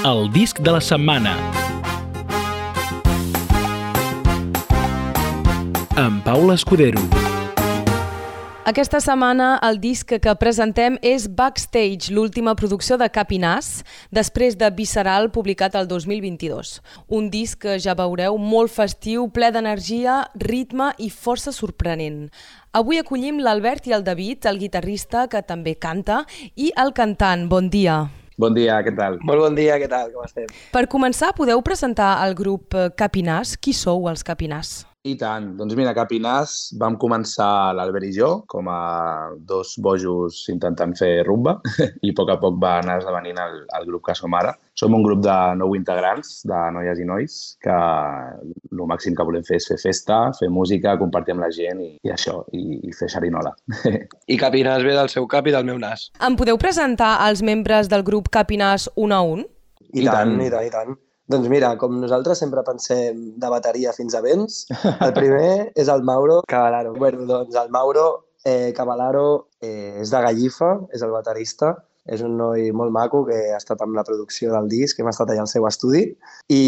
El disc de la setmana. Amb Paula Escudero. Aquesta setmana el disc que presentem és Backstage, l'última producció de Capinàs, després de Visceral, publicat el 2022. Un disc que ja veureu molt festiu, ple d'energia, ritme i força sorprenent. Avui acollim l'Albert i el David, el guitarrista que també canta, i el cantant. Bon dia. Bon dia, què tal? Molt bon dia, què tal? Com estem? Per començar, podeu presentar el grup Capinàs? Qui sou els Capinàs? I tant. Doncs mira, Capinàs vam començar l'Albert i jo com a dos bojos intentant fer rumba i a poc a poc va anar esdevenint el, el grup que som ara. Som un grup de nou integrants, de noies i nois, que el màxim que volem fer és fer festa, fer música, compartir amb la gent i, i això, i, i fer xerinola. I Capinàs ve del seu cap i del meu nas. Em podeu presentar els membres del grup Capinàs un a un? I, I tant, tant, i tant, i tant. Doncs mira, com nosaltres sempre pensem de bateria fins a vents, el primer és el Mauro Cavalaro. Bueno, doncs el Mauro eh, Cavalaro eh, és de Gallifa, és el baterista, és un noi molt maco que ha estat amb la producció del disc, hem estat allà al seu estudi i,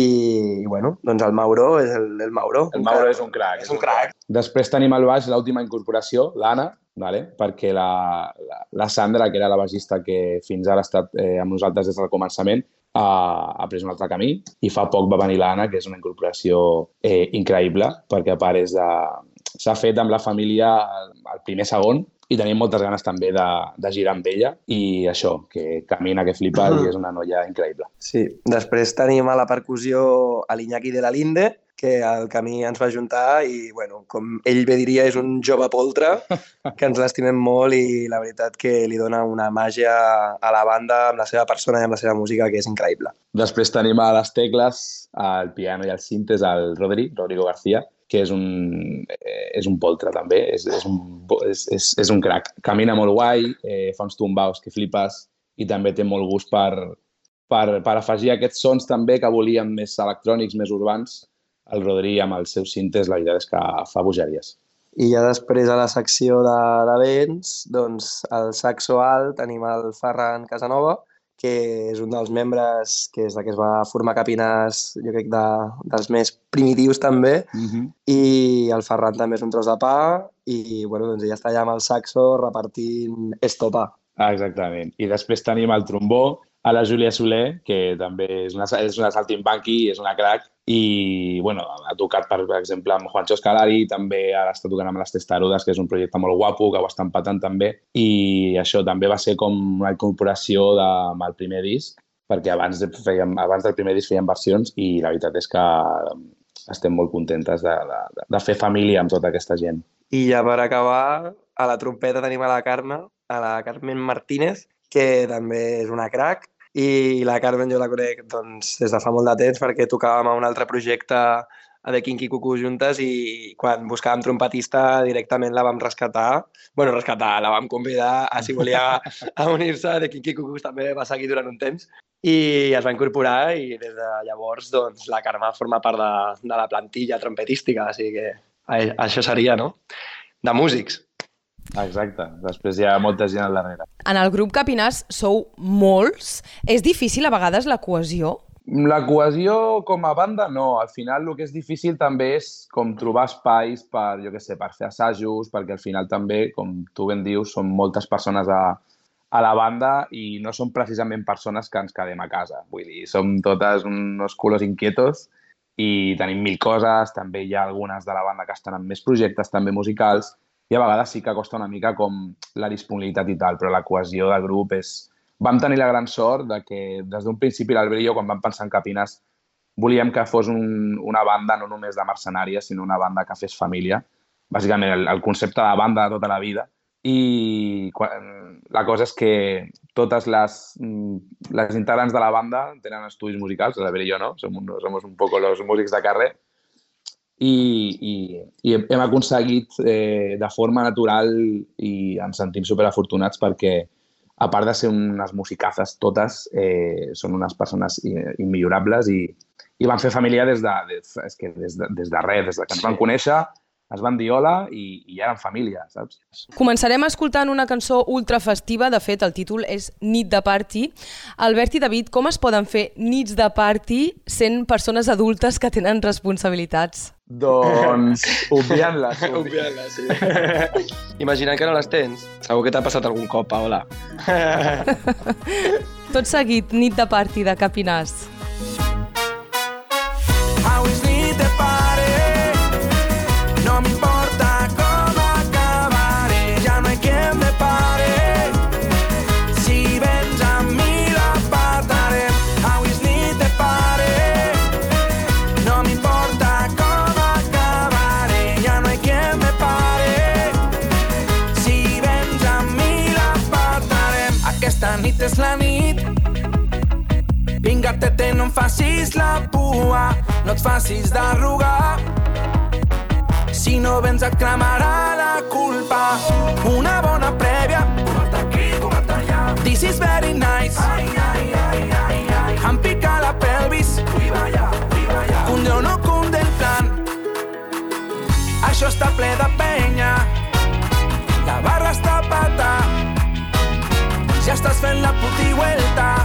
i bueno, doncs el Mauro és el, el Mauro. El Mauro és un crac. És un crac. Després tenim al baix l'última incorporació, l'Anna, vale? perquè la, la, la Sandra, que era la baixista que fins ara ha estat eh, amb nosaltres des del començament, ha, ha pres un altre camí i fa poc va venir l'Anna, que és una incorporació eh, increïble, perquè a part és de... s'ha fet amb la família el primer segon i tenim moltes ganes també de, de girar amb ella i això, que camina, que flipa i és una noia increïble. Sí, després tenim a la percussió a l'Iñaki de la Linde, que el camí ens va juntar i, bueno, com ell bé diria, és un jove poltre que ens l'estimem molt i la veritat que li dona una màgia a la banda amb la seva persona i amb la seva música que és increïble. Després tenim a les tecles, al piano i al cintes, el Rodri, Rodrigo García, que és un, eh, és un poltre també, és, és, un, és, és, és un crack. Camina molt guai, eh, fa uns tombaus que flipes i també té molt gust per, per, per afegir aquests sons també que volíem més electrònics, més urbans, el Rodri amb els seus cintes, la veritat és que fa bogeries. I ja després a la secció de, de vents, doncs al saxo alt tenim el Ferran Casanova, que és un dels membres que és de que es va formar Capinàs, jo crec, de, dels més primitius també, uh -huh. i el Ferran també és un tros de pa, i bueno, doncs ella està allà amb el saxo repartint estopa. Ah, exactament. I després tenim el trombó, a la Júlia Soler, que també és una, és una saltimbanqui, és una crack, i bueno, ha tocat, per exemple, amb Juancho Escalari, també ara està tocant amb les Testarudes, que és un projecte molt guapo, que ho està empatant també, i això també va ser com una incorporació de, amb el primer disc, perquè abans, de, fèiem, abans del primer disc fèiem versions i la veritat és que estem molt contentes de, de, de fer família amb tota aquesta gent. I ja per acabar, a la trompeta tenim a la Carme, a la Carmen Martínez, que també és una crack, i la Carmen jo la conec doncs, des de fa molt de temps perquè tocàvem a un altre projecte a The Kinky Cuckoo juntes i quan buscàvem trompetista directament la vam rescatar. bueno, rescatar, la vam convidar a si volia a unir-se a The Kinky Cuckoo també va seguir durant un temps i es va incorporar i des de llavors doncs, la Carme forma part de, de la plantilla trompetística, així que això seria, no? De músics. Exacte, després hi ha molta gent al darrere. En el grup Capinàs sou molts. És difícil a vegades la cohesió? La cohesió com a banda no. Al final el que és difícil també és com trobar espais per, jo què sé, per fer assajos, perquè al final també, com tu ben dius, són moltes persones a, a la banda i no són precisament persones que ens quedem a casa. Vull dir, som totes uns culos inquietos i tenim mil coses, també hi ha algunes de la banda que estan en més projectes també musicals i a vegades sí que costa una mica com la disponibilitat i tal, però la cohesió del grup és... Vam tenir la gran sort de que des d'un principi l'Albert i jo, quan vam pensar en Capines, volíem que fos un, una banda no només de mercenàries, sinó una banda que fes família. Bàsicament, el, el concepte de banda de tota la vida. I quan, la cosa és que totes les, les integrants de la banda tenen estudis musicals, l'Albert i jo no, som, un, som un poco los músics de carrer, i, i, i hem aconseguit eh, de forma natural i ens sentim superafortunats perquè a part de ser unes musicazes totes, eh, són unes persones immillorables i, i van fer família des de, des, és que des de, des de res, des de que ens van conèixer, es van dir hola i, i eren família, saps? Començarem escoltant una cançó ultra festiva, de fet el títol és Nit de Party. Albert i David, com es poden fer nits de party sent persones adultes que tenen responsabilitats? Doncs obviant-les. Obviant-les, sí. Imaginant que no les tens. Segur que t'ha passat algun cop, Paola. Tot seguit, Nit de Party de Capinàs. Facis la pua, no et facis d'arrugar. Si no vens et cremarà la culpa. Una bona prèvia, comat aquí, comat allà. This is very nice. Ai, ai, ai, ai, ai. Em pica la pelvis. Vaya, ui, vaya. Cunde o no cunde el plan. Això està ple de penya. La barra està pata. Ja estàs fent la puti vuelta.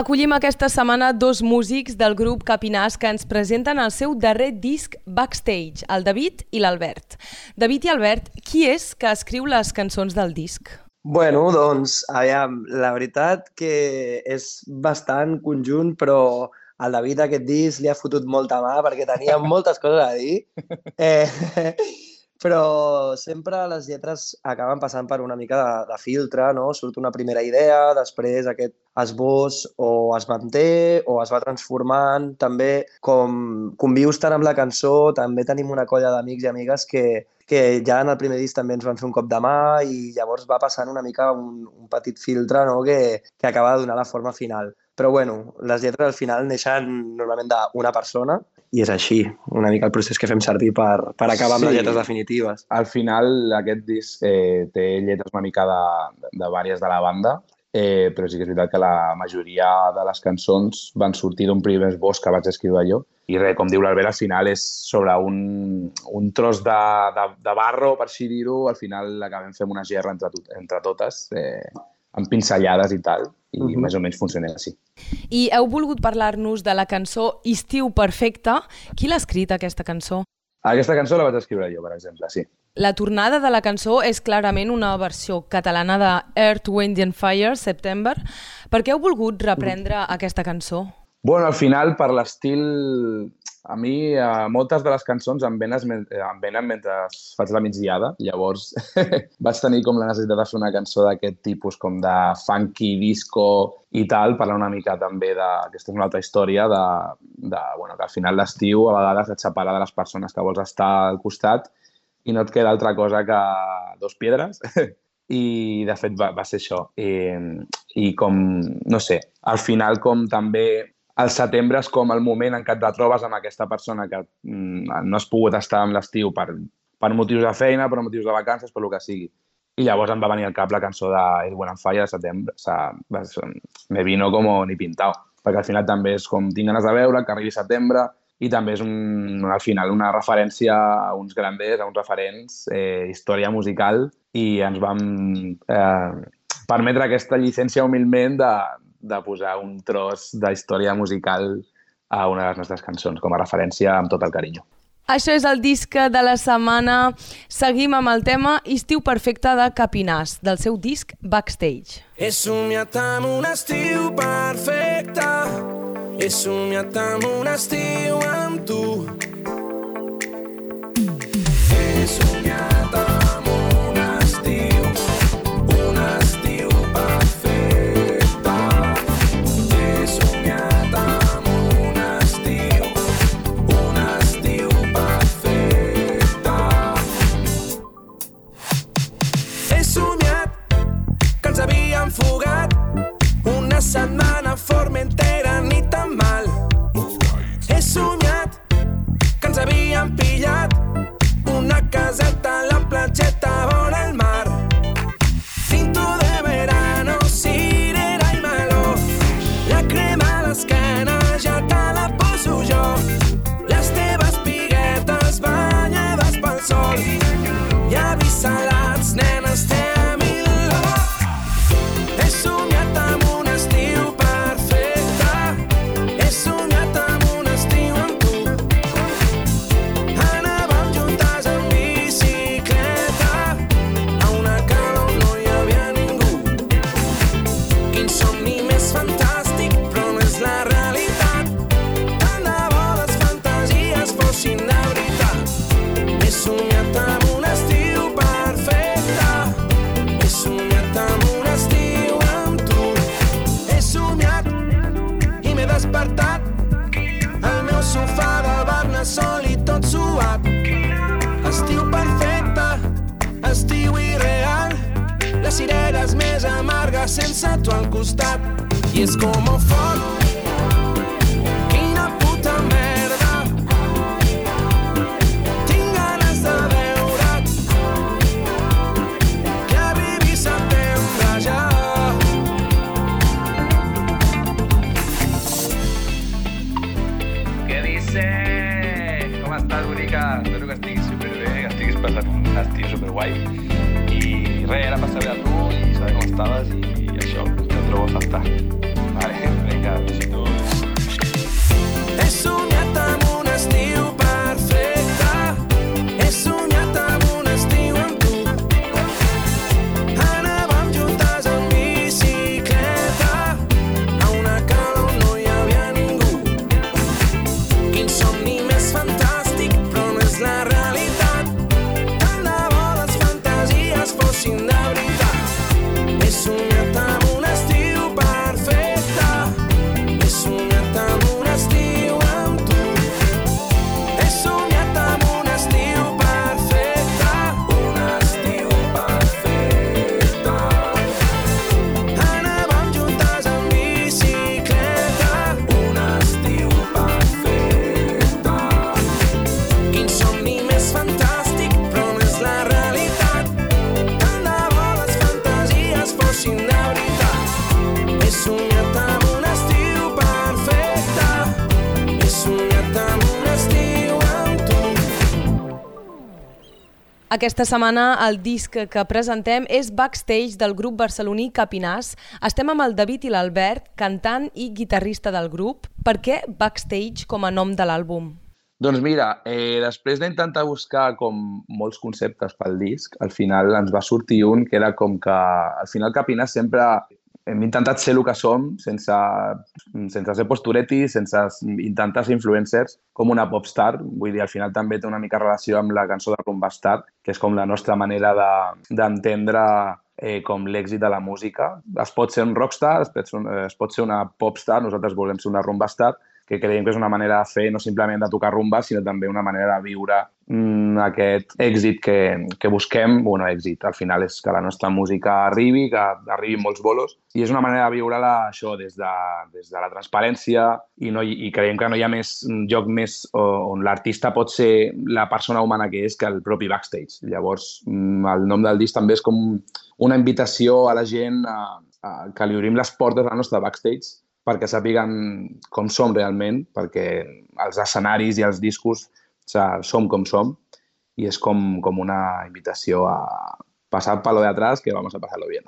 Acollim aquesta setmana dos músics del grup Capinàs que ens presenten el seu darrer disc Backstage, el David i l'Albert. David i Albert, qui és que escriu les cançons del disc? Bueno, doncs, aviam, la veritat que és bastant conjunt, però al David aquest disc li ha fotut molta mà perquè tenia moltes coses a dir. Eh, però sempre les lletres acaben passant per una mica de, de filtre, no? Surt una primera idea, després aquest esbós o es manté o es va transformant. També, com convius tant amb la cançó, també tenim una colla d'amics i amigues que, que ja en el primer disc també ens van fer un cop de mà i llavors va passant una mica un, un petit filtre no? que, que acaba de donar la forma final. Però bueno, les lletres al final neixen normalment d'una persona i és així, una mica el procés que fem servir per, per acabar amb Sí. les lletres definitives. Al final, aquest disc eh, té lletres una mica de, de vàries de la banda, eh, però sí que és veritat que la majoria de les cançons van sortir d'un primer esbós que vaig escriure jo. I res, com diu l'Albert, al final és sobre un, un tros de, de, de barro, per així dir-ho. Al final acabem fent una gerra entre, tot, entre totes, eh, amb pinzellades i tal, i uh Mhm. -huh. més o menys funciona així. I heu volgut parlar-nos de la cançó Estiu Perfecte. Qui l'ha escrit, aquesta cançó? Aquesta cançó la vaig escriure jo, per exemple, sí. La tornada de la cançó és clarament una versió catalana de Earth, Wind and Fire, September. Per què heu volgut reprendre aquesta cançó? Bueno, al final, per l'estil... A mi, eh, moltes de les cançons em venen, eh, em venen mentre faig la migdiada. Llavors, vaig tenir com la necessitat de fer una cançó d'aquest tipus, com de funky, disco i tal, parlar una mica també de... Aquesta és una altra història de, de bueno, que al final l'estiu a vegades et separa de les persones que vols estar al costat i no et queda altra cosa que dos piedres i de fet va, va ser això. I, I com, no sé, al final com també el setembre és com el moment en què et trobes amb aquesta persona que mm, no has pogut estar amb l'estiu per, per motius de feina, per motius de vacances, per el que sigui. I llavors em va venir al cap la cançó de El Buen Falla de setembre. O sea, me vino como ni pintado. Perquè al final també és com tinc ganes de veure, que arribi setembre, i també és un, al final una referència a uns granders, a uns referents, eh, història musical, i ens vam eh, permetre aquesta llicència humilment de, de posar un tros de història musical a una de les nostres cançons, com a referència amb tot el carinyo. Això és el disc de la setmana. Seguim amb el tema Estiu perfecte de Capinàs, del seu disc Backstage. He somiat amb un estiu perfecte He somiat amb un estiu amb tu. He somiat Aquesta setmana el disc que presentem és Backstage del grup barceloní Capinàs. Estem amb el David i l'Albert, cantant i guitarrista del grup. Per què Backstage com a nom de l'àlbum? Doncs mira, eh, després d'intentar buscar com molts conceptes pel disc, al final ens va sortir un que era com que al final Capinàs sempre hem intentat ser el que som sense, sense ser posturetis, sense intentar ser influencers, com una popstar. Vull dir, al final també té una mica relació amb la cançó de Rumbastar, que és com la nostra manera de- d'entendre de, eh, com l'èxit de la música. Es pot ser un rockstar, es pot ser, es pot ser una popstar, nosaltres volem ser una rumbastar, que creiem que és una manera de fer no simplement de tocar rumba, sinó també una manera de viure mm, aquest èxit que, que busquem. Bueno, èxit, al final és que la nostra música arribi, que arribi molts bolos, i és una manera de viure-la això des de, des de la transparència i, no, i creiem que no hi ha més lloc més on l'artista pot ser la persona humana que és que el propi backstage. Llavors, mm, el nom del disc també és com una invitació a la gent a, a que li obrim les portes al nostre backstage perquè sàpiguen com som realment, perquè els escenaris i els discos som com som i és com, com una invitació a passar per lo de atrás que vamos a pasarlo bien.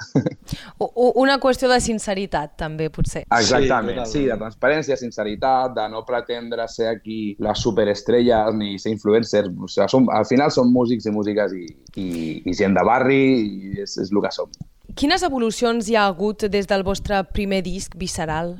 Una qüestió de sinceritat, també, potser. Exactament, sí, sí, de transparència, sinceritat, de no pretendre ser aquí les superestrelles ni ser influencers. O sigui, som, al final som músics i músiques i, i, i gent de barri i és, és el que som. Quines evolucions hi ha hagut des del vostre primer disc, Visceral?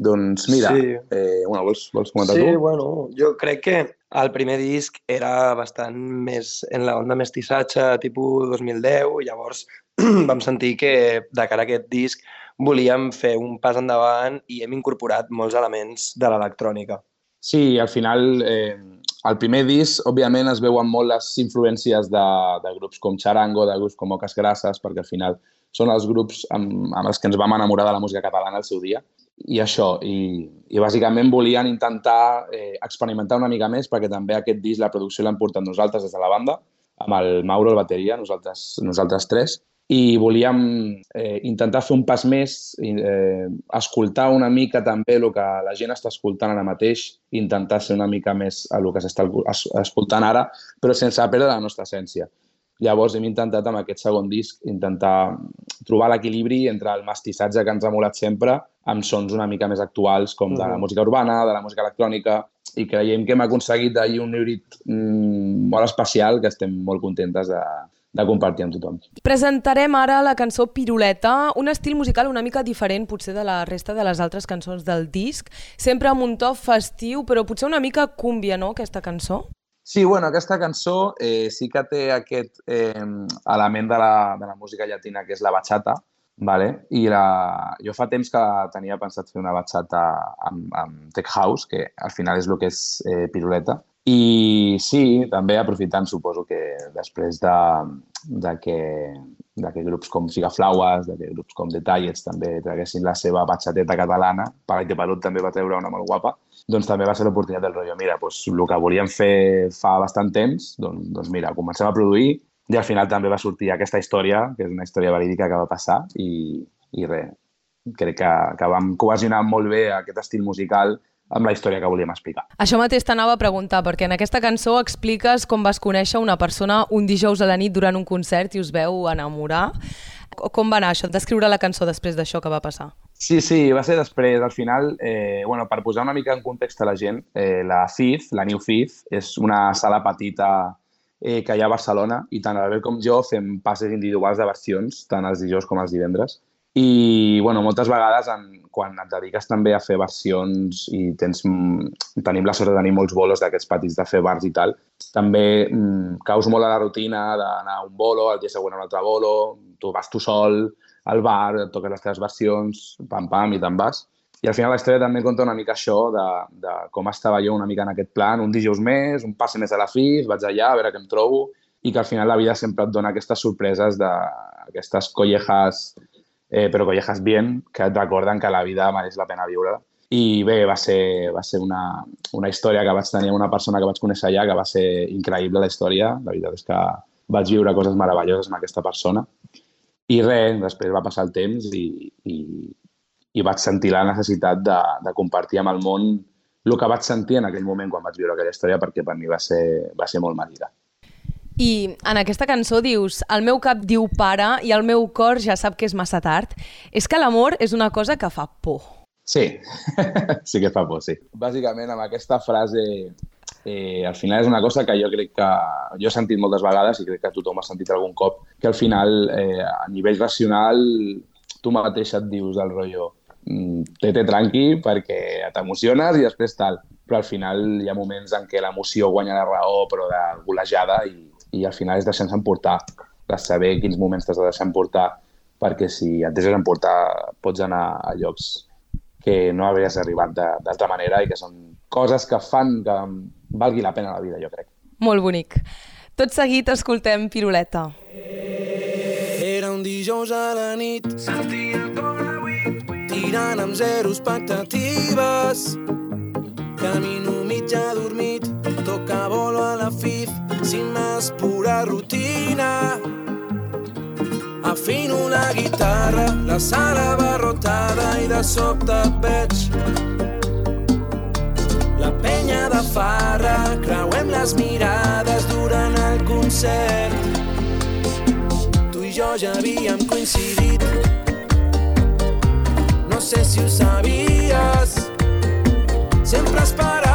Doncs mira, sí. eh, bueno, vols, vols comentar sí, tu? Sí, bueno, jo crec que el primer disc era bastant més en la onda mestissatge, tipus 2010, i llavors vam sentir que de cara a aquest disc volíem fer un pas endavant i hem incorporat molts elements de l'electrònica. Sí, al final, eh, al primer disc, òbviament, es veuen molt les influències de, de grups com Charango, de grups com Oques Grasses, perquè al final són els grups amb, amb els que ens vam enamorar de la música catalana al seu dia i això, i, i bàsicament volien intentar eh, experimentar una mica més perquè també aquest disc, la producció l'hem portat nosaltres des de la banda, amb el Mauro, el bateria, nosaltres, nosaltres tres, i volíem eh, intentar fer un pas més, eh, escoltar una mica també el que la gent està escoltant ara mateix, intentar ser una mica més a el que s'està escoltant ara, però sense perdre la nostra essència. Llavors hem intentat amb aquest segon disc intentar trobar l'equilibri entre el mestissatge que ens ha molat sempre amb sons una mica més actuals com de la música urbana, de la música electrònica i creiem que hem aconseguit d'ahir un híbrid mm, molt especial que estem molt contentes de, de compartir amb tothom. Presentarem ara la cançó Piruleta, un estil musical una mica diferent potser de la resta de les altres cançons del disc, sempre amb un to festiu, però potser una mica cúmbia, no?, aquesta cançó? Sí, bueno, aquesta cançó eh, sí que té aquest eh, element de la, de la música llatina que és la bachata, vale? i la, jo fa temps que tenia pensat fer una bachata amb, amb Tech House, que al final és el que és eh, piruleta, i sí, també aprofitant, suposo que després de, de, que, de que grups com Figaflaues, de que grups com Detallets també traguessin la seva batxateta catalana, Paga i Pelut també va treure una molt guapa, doncs també va ser l'oportunitat del rotllo. Mira, doncs, el que volíem fer fa bastant temps, doncs, doncs mira, comencem a produir i al final també va sortir aquesta història, que és una història verídica que va passar i, i res, crec que, que vam cohesionar molt bé aquest estil musical amb la història que volíem explicar. Això mateix t'anava a preguntar, perquè en aquesta cançó expliques com vas conèixer una persona un dijous a la nit durant un concert i us veu enamorar. Com va anar això, d'escriure la cançó després d'això que va passar? Sí, sí, va ser després. Al final, eh, bueno, per posar una mica en context a la gent, eh, la FIF, la New FIF, és una sala petita eh, que hi ha a Barcelona i tant l'Albert com jo fem passes individuals de versions, tant els dijous com els divendres. I, bueno, moltes vegades, en, quan et dediques també a fer versions i tens, mm, tenim la sort de tenir molts bolos d'aquests petits de fer bars i tal, també mm, caus molt a la rutina d'anar a un bolo, el dia següent a un altre bolo, tu vas tu sol, al bar, toques les teves versions, pam-pam, i te'n vas. I al final la història també conta una mica això de, de com estava jo una mica en aquest plan, un dijous més, un passe més a la fi, vaig allà a veure què em trobo, i que al final la vida sempre et dona aquestes sorpreses d'aquestes collejas, eh, però collejas bien, que et recorden que la vida mereix la pena viure. I bé, va ser, va ser una, una història que vaig tenir una persona que vaig conèixer allà, que va ser increïble la història. La veritat és que vaig viure coses meravelloses amb aquesta persona i res, després va passar el temps i, i, i vaig sentir la necessitat de, de compartir amb el món el que vaig sentir en aquell moment quan vaig viure aquella història perquè per mi va ser, va ser molt màgica. I en aquesta cançó dius, el meu cap diu pare i el meu cor ja sap que és massa tard. És que l'amor és una cosa que fa por. Sí, sí que fa por, sí. Bàsicament amb aquesta frase eh, al final és una cosa que jo crec que jo he sentit moltes vegades i crec que tothom ha sentit algun cop, que al final eh, a nivell racional tu mateix et dius el rotllo mm, té tranqui perquè t'emociones i després tal. Però al final hi ha moments en què l'emoció guanya la raó però de golejada i, i al final és deixar-se emportar, de saber quins moments t'has de deixar emportar perquè si et deixes emportar pots anar a llocs que no hauries arribat de- d'altra manera i que són coses que fan que valgui la pena la vida, jo crec. Molt bonic. Tot seguit escoltem Piruleta. Era un dijous a la nit, sentia com avui, tirant amb zero expectatives. Camino mig adormit, toca bolo a la FIF, sin més pura rutina. Afino la guitarra, la sala abarrotada i de sobte et veig la penya de farra, creuem les mirades durant el concert. Tu i jo ja havíem coincidit. No sé si ho sabies. Sempre esperava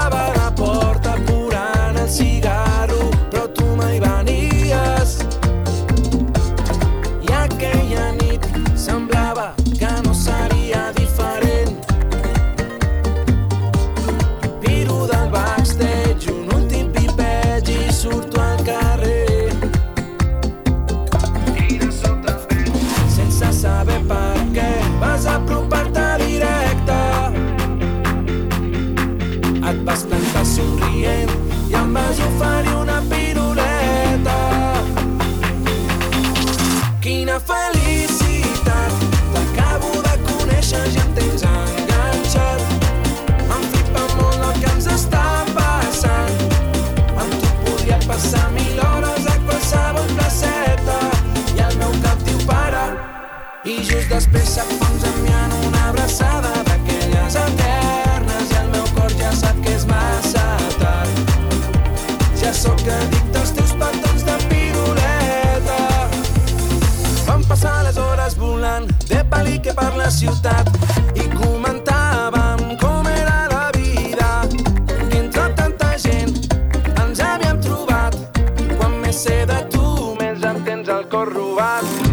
Sé de tu, més em tens el cor robat.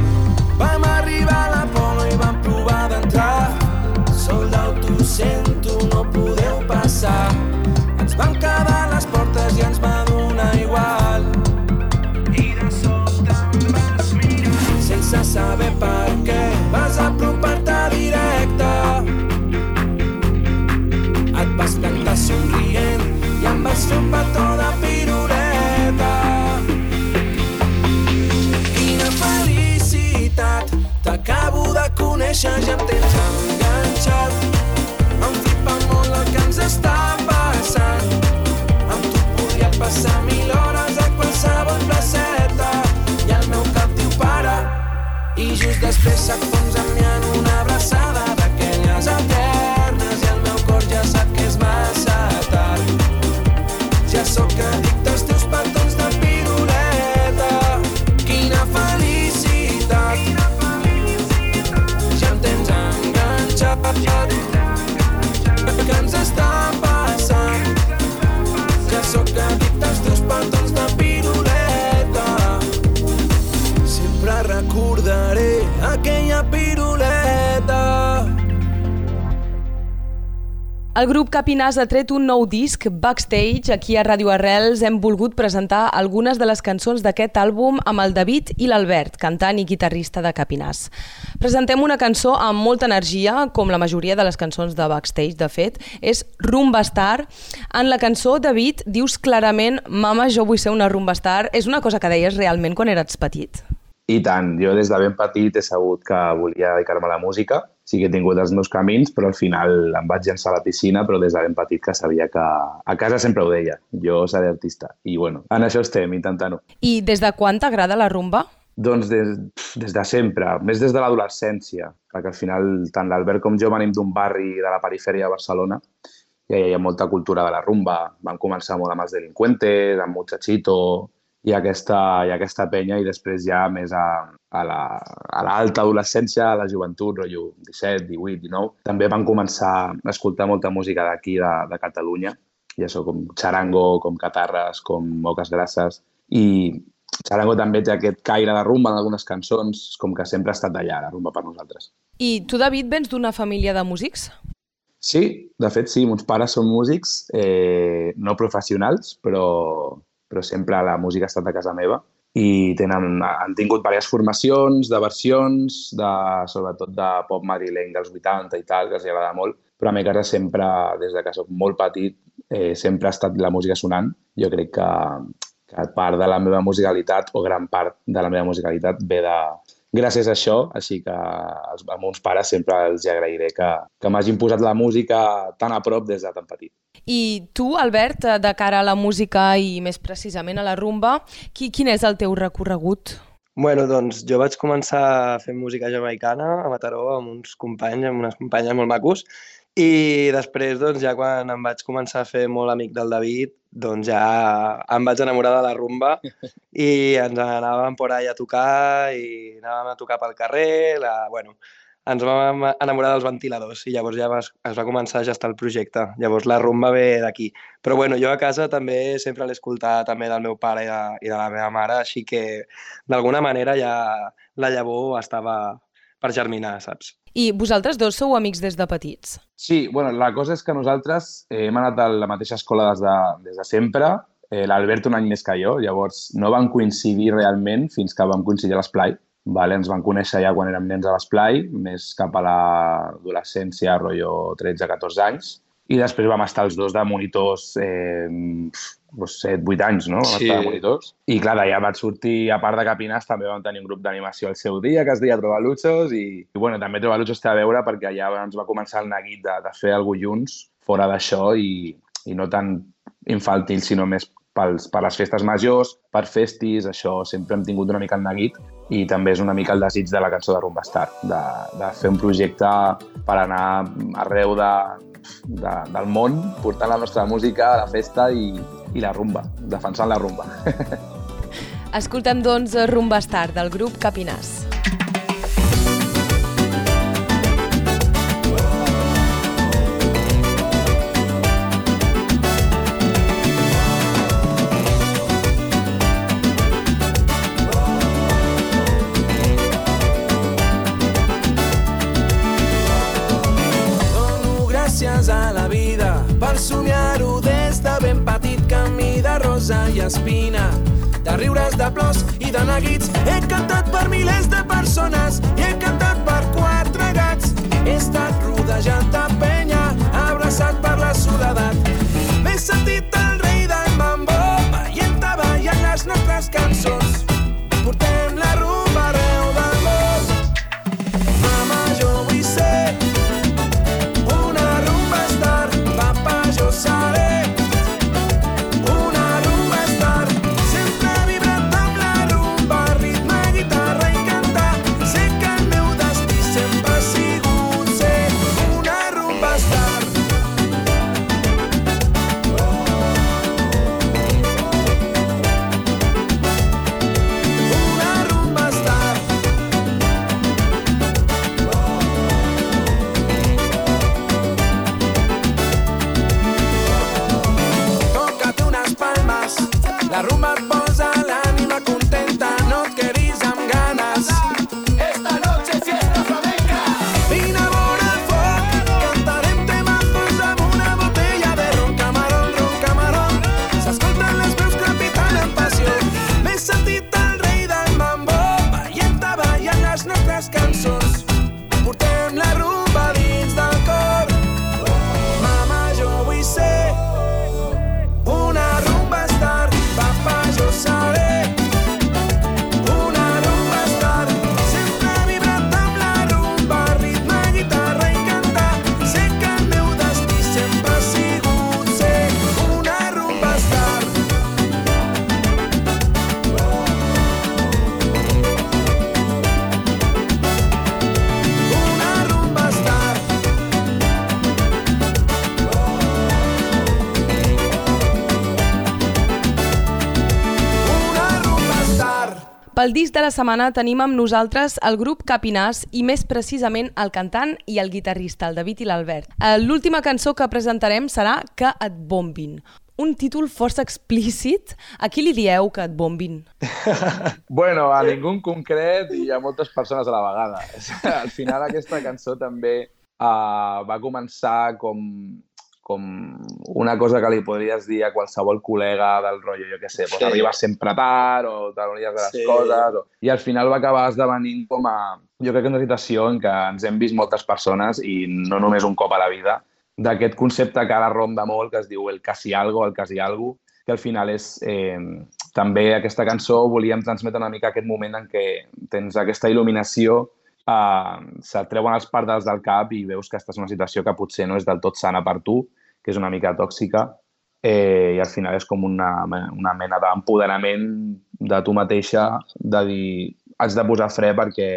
De conèixer, El grup Capinàs ha tret un nou disc, Backstage. Aquí a Ràdio Arrels hem volgut presentar algunes de les cançons d'aquest àlbum amb el David i l'Albert, cantant i guitarrista de Capinàs. Presentem una cançó amb molta energia, com la majoria de les cançons de Backstage, de fet, és Rumba Star. En la cançó, David, dius clarament «Mama, jo vull ser una rumba star». És una cosa que deies realment quan eres petit? I tant, jo des de ben petit he sabut que volia dedicar-me a la música. Sí que he tingut els meus camins, però al final em vaig llançar a la piscina, però des de ben petit que sabia que... A casa sempre ho deia, jo seré artista. I bueno, en això estem, intentant-ho. I des de quan t'agrada la rumba? Doncs des, des de sempre, més des de l'adolescència, perquè al final tant l'Albert com jo venim d'un barri de la perifèria de Barcelona i hi ha molta cultura de la rumba. Vam començar molt amb els delinqüentes, amb Muchachito i aquesta, i aquesta penya i després ja més a, a l'alta la, a adolescència, a la joventut, rotllo 17, 18, 19, també van començar a escoltar molta música d'aquí, de, de Catalunya, i això com xarango, com catarres, com moques grasses, i Charango també té aquest caire de rumba en algunes cançons, com que sempre ha estat allà, la rumba per nosaltres. I tu, David, vens d'una família de músics? Sí, de fet sí, mons pares són músics, eh, no professionals, però, però sempre la música ha estat a casa meva i tenen, han tingut diverses formacions de versions, de, sobretot de pop madrileny dels 80 i tal, que els agrada molt, però a mi casa sempre, des de que soc molt petit, eh, sempre ha estat la música sonant. Jo crec que, que part de la meva musicalitat, o gran part de la meva musicalitat, ve de, gràcies a això, així que als, als meus pares sempre els agrairé que, que m'hagin posat la música tan a prop des de tan petit. I tu, Albert, de cara a la música i més precisament a la rumba, qui, quin és el teu recorregut? Bueno, doncs jo vaig començar a fer música jamaicana a Mataró amb uns companys, amb unes companyes molt macos, i després, doncs, ja quan em vaig començar a fer molt amic del David, doncs ja em vaig enamorar de la rumba i ens anàvem por ahí a tocar i anàvem a tocar pel carrer, la, bueno, ens vam enamorar dels ventiladors i llavors ja es, es va començar a gestar el projecte. Llavors la rumba ve d'aquí. Però bueno, jo a casa també sempre l'he escoltat també del meu pare i de, i de la meva mare, així que d'alguna manera ja la llavor estava per germinar, saps? I vosaltres dos sou amics des de petits? Sí, bueno, la cosa és que nosaltres eh, hem anat a la mateixa escola des de, des de sempre, eh, l'Albert un any més que jo, llavors no van coincidir realment fins que vam coincidir a l'Esplai, Vale? Ens van conèixer ja quan érem nens a l'esplai, més cap a l'adolescència, rotllo 13-14 anys. I després vam estar els dos de monitors eh, 7-8 anys, no? Sí. estar monitors. I clar, d'allà vaig sortir, a part de Capinàs, també vam tenir un grup d'animació al seu dia que es deia Trobaluchos i, i bueno, també Trobaluchos té a veure perquè allà ens va començar el neguit de, de fer alguna junts fora d'això i, i no tan infantil, sinó més pels, per les festes majors, per festis, això sempre hem tingut una mica el neguit i també és una mica el desig de la cançó de Rumba Star, de, de fer un projecte per anar arreu de, de, del món portant la nostra música a la festa i, i la rumba, defensant la rumba. Escoltem, doncs, Rumba Star, del grup Capinàs. I espina de riures, de plors i de neguits. He cantat per milers de persones i he cantat per quatre gats. He estat rodejat de penya, abraçat per la soledat. Setmana tenim amb nosaltres el grup Capinàs i més precisament el cantant i el guitarrista, el David i l'Albert. Eh, L'última cançó que presentarem serà Que et bombin. Un títol força explícit. A qui li dieu que et bombin? Bueno, a ningú en concret i a moltes persones a la vegada. Al final aquesta cançó també uh, va començar com, com una cosa que li podries dir a qualsevol col·lega del rotllo, jo què sé, pues Sí. arribes sempre tard o t'anolies de les Sí. coses. O... I al final va acabar esdevenint com a, jo crec que una situació en què ens hem vist moltes persones i no només un cop a la vida, d'aquest concepte que ara ronda molt, que es diu el casi algo, el casi algo, que al final és... Eh, també aquesta cançó volíem transmetre una mica aquest moment en què tens aquesta il·luminació, eh, se't treuen els pardals del cap i veus que estàs en una situació que potser no és del tot sana per tu, que és una mica tòxica, eh, i al final és com una, una mena d'empoderament de tu mateixa, de dir, haig de posar fre perquè,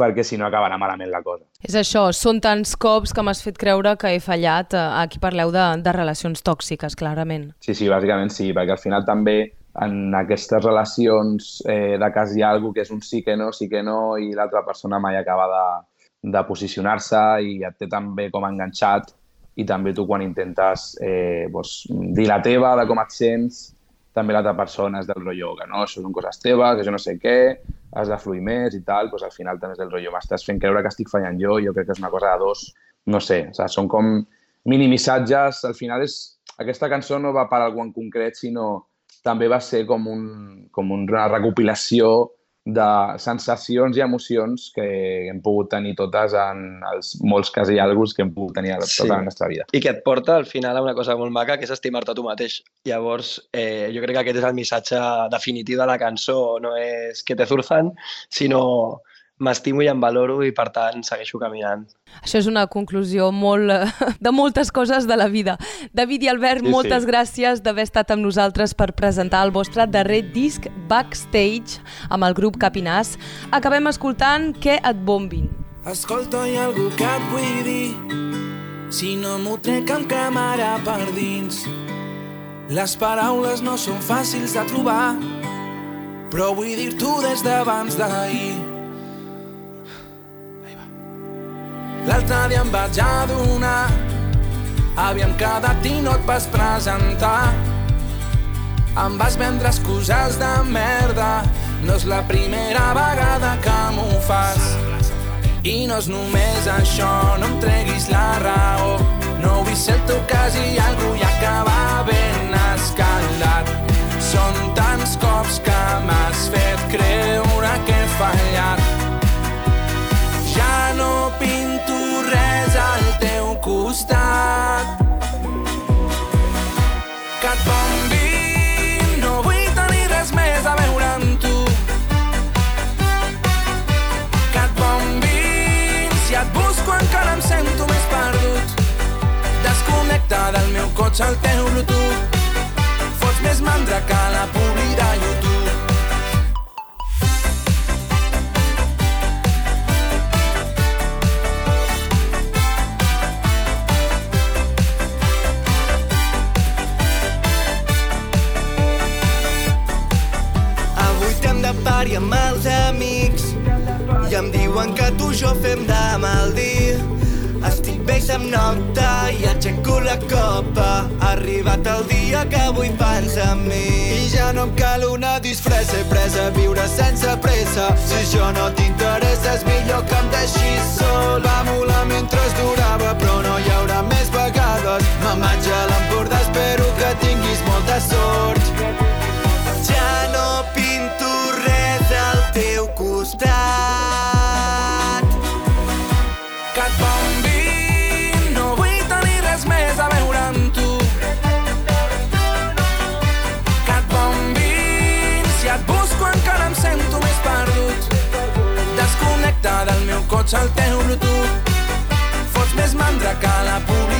perquè si no acabarà malament la cosa. És això, són tants cops que m'has fet creure que he fallat. Eh, aquí parleu de, de relacions tòxiques, clarament. Sí, sí, bàsicament sí, perquè al final també en aquestes relacions eh, de cas hi ha algú que és un sí que no, sí que no, i l'altra persona mai acaba de, de posicionar-se i et té també com enganxat i també tu quan intentes eh, doncs, dir la teva, de com et sents, també l'altra persona és del rotllo que no, això són coses teves, que jo no sé què, has de fluir més i tal, doncs al final també és del rotllo, m'estàs fent creure que estic fallant jo, jo crec que és una cosa de dos, no sé, o sigui, són com mini missatges, al final és, aquesta cançó no va per algú en concret, sinó també va ser com, un, com una recopilació de sensacions i emocions que hem pogut tenir totes en els molts cas i alguns que hem pogut tenir a tota sí. la nostra vida. I que et porta al final a una cosa molt maca, que és estimar-te tu mateix. Llavors, eh, jo crec que aquest és el missatge definitiu de la cançó, no és que te zurzan, sinó m'estimo i em valoro i, per tant, segueixo caminant. Això és una conclusió molt, de moltes coses de la vida. David i Albert, sí, moltes sí. gràcies d'haver estat amb nosaltres per presentar el vostre darrer disc Backstage amb el grup Capinàs. Acabem escoltant Què et bombin. Escolta, hi ha algú que et vull dir si no m'ho trec amb càmera per dins. Les paraules no són fàcils de trobar, però vull dir-t'ho des d'abans d'ahir. L'altre dia em vaig adonar. Havíem quedat i no et vas presentar. Em vas vendre excuses de merda. No és la primera vegada que m'ho fas. I no és només això, no em treguis la raó. No vull ser el teu cas i algú i acabar ben escalat Són tants cops que m'has fet creure que he fallat. Ja no teu costat. Que et bombi, no vull tenir res més a veure amb tu. Que et bombi, si et busco encara em sento més perdut. Desconnecta del meu cotxe el teu Bluetooth. Fots més mandra que la publi jo fem de mal dir estic bé i se'm nocta i aixeco la copa. Ha arribat el dia que vull pensar en mi. I ja no em cal una disfressa he pres a viure sense pressa. Si això no t'interessa és millor que em deixis sol. Va molar mentre es durava però no hi haurà més vegades. Me'n vaig a l'Empordà espero que tinguis molta sort el teu Bluetooth. Fots més mandra que la publi